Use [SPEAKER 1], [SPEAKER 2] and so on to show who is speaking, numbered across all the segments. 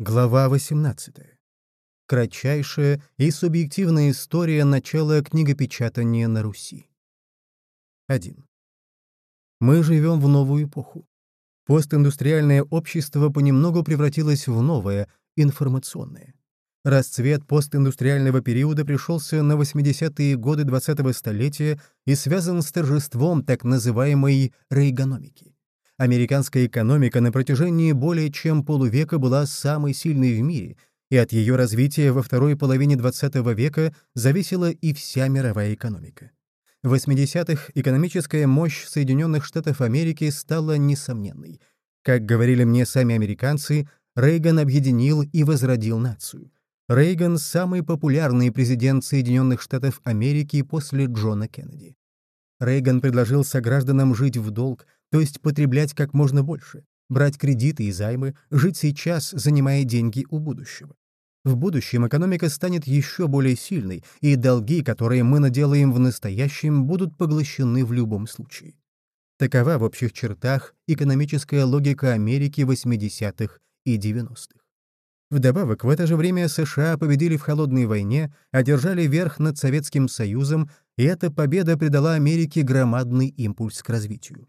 [SPEAKER 1] Глава 18. Кратчайшая и субъективная история начала книгопечатания на Руси. 1. Мы живем в новую эпоху. Постиндустриальное общество понемногу превратилось в новое, информационное. Расцвет постиндустриального периода пришелся на 80-е годы 20-го столетия и связан с торжеством так называемой рейгономики. Американская экономика на протяжении более чем полувека была самой сильной в мире, и от ее развития во второй половине XX века зависела и вся мировая экономика. В 80-х экономическая мощь Соединенных Штатов Америки стала несомненной. Как говорили мне сами американцы, Рейган объединил и возродил нацию. Рейган — самый популярный президент Соединенных Штатов Америки после Джона Кеннеди. Рейган предложил согражданам жить в долг, то есть потреблять как можно больше, брать кредиты и займы, жить сейчас, занимая деньги у будущего. В будущем экономика станет еще более сильной, и долги, которые мы наделаем в настоящем, будут поглощены в любом случае. Такова в общих чертах экономическая логика Америки 80-х и 90-х. Вдобавок, в это же время США победили в холодной войне, одержали верх над Советским Союзом, и эта победа придала Америке громадный импульс к развитию.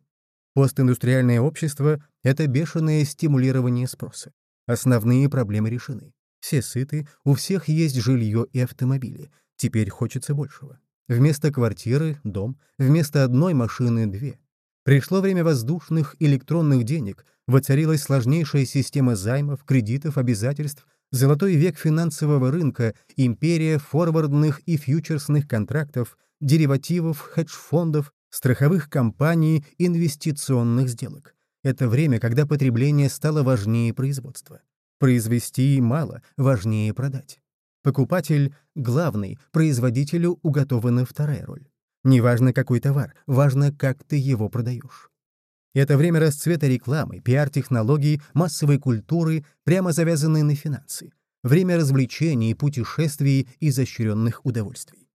[SPEAKER 1] Постиндустриальное общество — это бешеное стимулирование спроса. Основные проблемы решены. Все сыты, у всех есть жилье и автомобили. Теперь хочется большего. Вместо квартиры — дом, вместо одной машины — две. Пришло время воздушных электронных денег, воцарилась сложнейшая система займов, кредитов, обязательств, золотой век финансового рынка, империя форвардных и фьючерсных контрактов, деривативов, хедж-фондов, страховых компаний, инвестиционных сделок. Это время, когда потребление стало важнее производства. Произвести мало, важнее продать. Покупатель — главный, производителю уготована вторая роль. Неважно, какой товар, важно, как ты его продаешь. Это время расцвета рекламы, пиар-технологий, массовой культуры, прямо завязанные на финансы. Время развлечений, путешествий и изощренных удовольствий.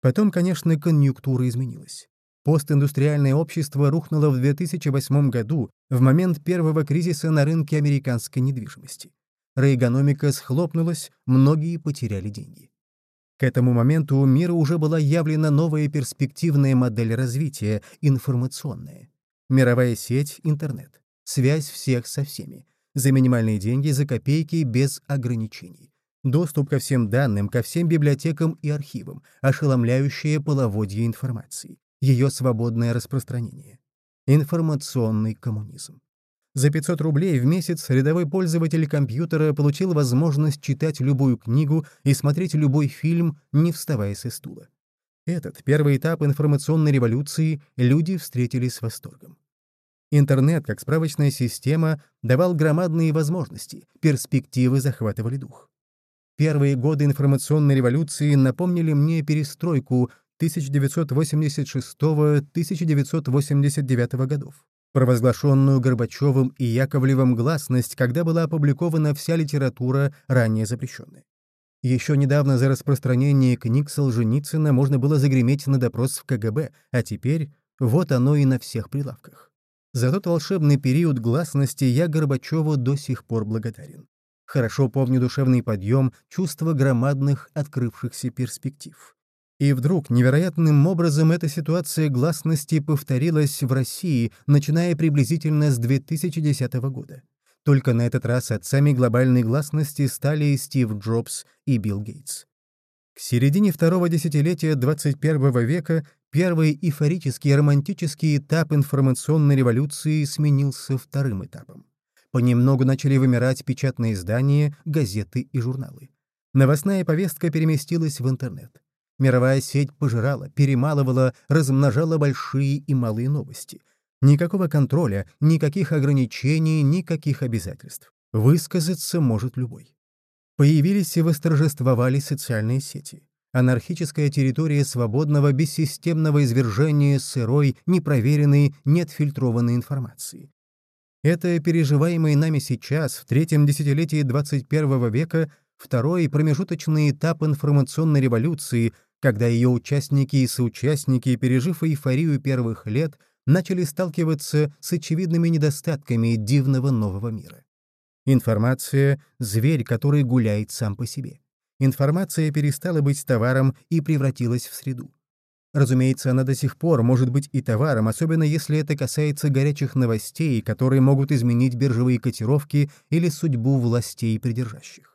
[SPEAKER 1] Потом, конечно, конъюнктура изменилась. Постиндустриальное общество рухнуло в 2008 году, в момент первого кризиса на рынке американской недвижимости. Рейгономика схлопнулась, многие потеряли деньги. К этому моменту миру уже была явлена новая перспективная модель развития — информационная. Мировая сеть, интернет. Связь всех со всеми. За минимальные деньги, за копейки, без ограничений. Доступ ко всем данным, ко всем библиотекам и архивам, ошеломляющее половодье информации ее свободное распространение. Информационный коммунизм. За 500 рублей в месяц рядовой пользователь компьютера получил возможность читать любую книгу и смотреть любой фильм, не вставая со стула. Этот первый этап информационной революции люди встретили с восторгом. Интернет, как справочная система, давал громадные возможности, перспективы захватывали дух. Первые годы информационной революции напомнили мне перестройку, 1986-1989 годов, провозглашенную Горбачевым и Яковлевым гласность, когда была опубликована вся литература, ранее запрещенная. Еще недавно за распространение книг Солженицына можно было загреметь на допрос в КГБ, а теперь вот оно и на всех прилавках. За тот волшебный период гласности я Горбачеву до сих пор благодарен. Хорошо помню душевный подъем, чувство громадных открывшихся перспектив. И вдруг невероятным образом эта ситуация гласности повторилась в России, начиная приблизительно с 2010 года. Только на этот раз отцами глобальной гласности стали Стив Джобс и Билл Гейтс. К середине второго десятилетия 21 века первый эйфорический романтический этап информационной революции сменился вторым этапом. Понемногу начали вымирать печатные издания, газеты и журналы. Новостная повестка переместилась в интернет. Мировая сеть пожирала, перемалывала, размножала большие и малые новости. Никакого контроля, никаких ограничений, никаких обязательств. Высказаться может любой. Появились и восторжествовали социальные сети. Анархическая территория свободного, бессистемного извержения сырой, непроверенной, неотфильтрованной информации. Это переживаемый нами сейчас, в третьем десятилетии 21 века, второй промежуточный этап информационной революции, когда ее участники и соучастники, пережив эйфорию первых лет, начали сталкиваться с очевидными недостатками дивного нового мира. Информация — зверь, который гуляет сам по себе. Информация перестала быть товаром и превратилась в среду. Разумеется, она до сих пор может быть и товаром, особенно если это касается горячих новостей, которые могут изменить биржевые котировки или судьбу властей придержащих.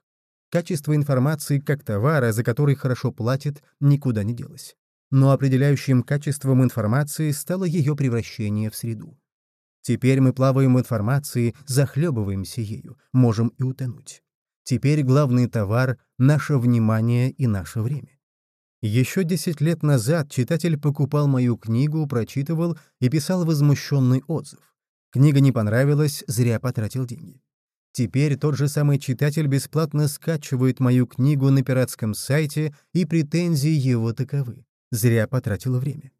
[SPEAKER 1] Качество информации как товара, за который хорошо платят, никуда не делось. Но определяющим качеством информации стало ее превращение в среду. Теперь мы плаваем в информации, захлебываемся ею, можем и утонуть. Теперь главный товар — наше внимание и наше время. Еще десять лет назад читатель покупал мою книгу, прочитывал и писал возмущенный отзыв. Книга не понравилась, зря потратил деньги. Теперь тот же самый читатель бесплатно скачивает мою книгу на пиратском сайте, и претензии его таковы. Зря потратил время.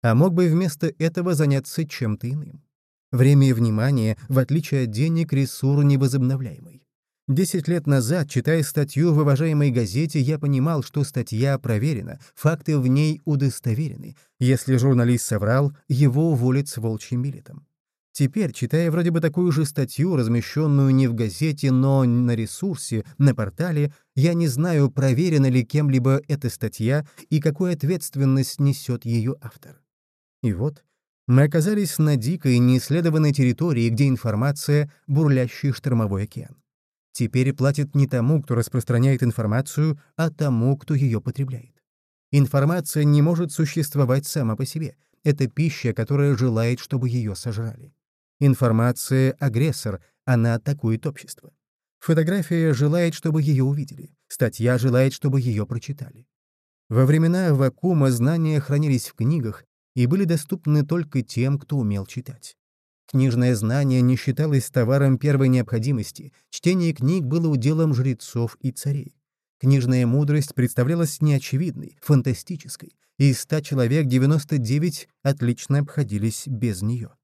[SPEAKER 1] А мог бы вместо этого заняться чем-то иным. Время и внимание, в отличие от денег, ресурс невозобновляемый. Десять лет назад, читая статью в уважаемой газете, я понимал, что статья проверена, факты в ней удостоверены. Если журналист соврал, его уволят с волчьим билетом. Теперь, читая вроде бы такую же статью, размещенную не в газете, но на ресурсе, на портале, я не знаю, проверена ли кем-либо эта статья и какую ответственность несет ее автор. И вот мы оказались на дикой, неисследованной территории, где информация — бурлящий штормовой океан теперь платит не тому, кто распространяет информацию, а тому, кто ее потребляет. Информация не может существовать сама по себе. Это пища, которая желает, чтобы ее сожрали. Информация — агрессор, она атакует общество. Фотография желает, чтобы ее увидели. Статья желает, чтобы ее прочитали. Во времена вакуума знания хранились в книгах и были доступны только тем, кто умел читать. Книжное знание не считалось товаром первой необходимости, чтение книг было уделом жрецов и царей. Книжная мудрость представлялась неочевидной, фантастической, и из ста человек 99 отлично обходились без нее.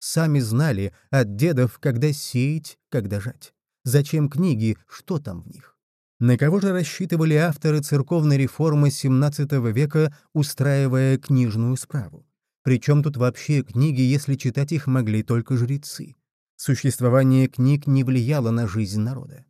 [SPEAKER 1] Сами знали от дедов, когда сеять, когда жать. Зачем книги, что там в них? На кого же рассчитывали авторы церковной реформы XVII века, устраивая книжную справу? Причем тут вообще книги, если читать их могли только жрецы? Существование книг не влияло на жизнь народа.